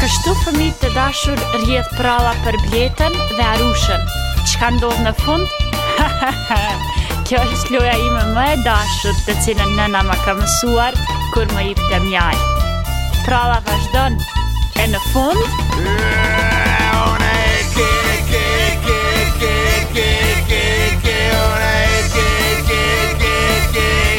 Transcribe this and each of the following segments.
Kështu fëmijë të dashur rrjedh pralla për bletën dhe arushën. Çka ndodh në fund? Kjo është loja ime më e dashur të cilën nëna më ka mësuar kur më jepte mjaltë. Pralla vazhdon e në fund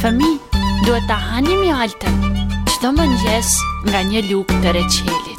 Fëmijë, duhet ta hani mjaltën çdo mëngjes nga një lugë të reçelit.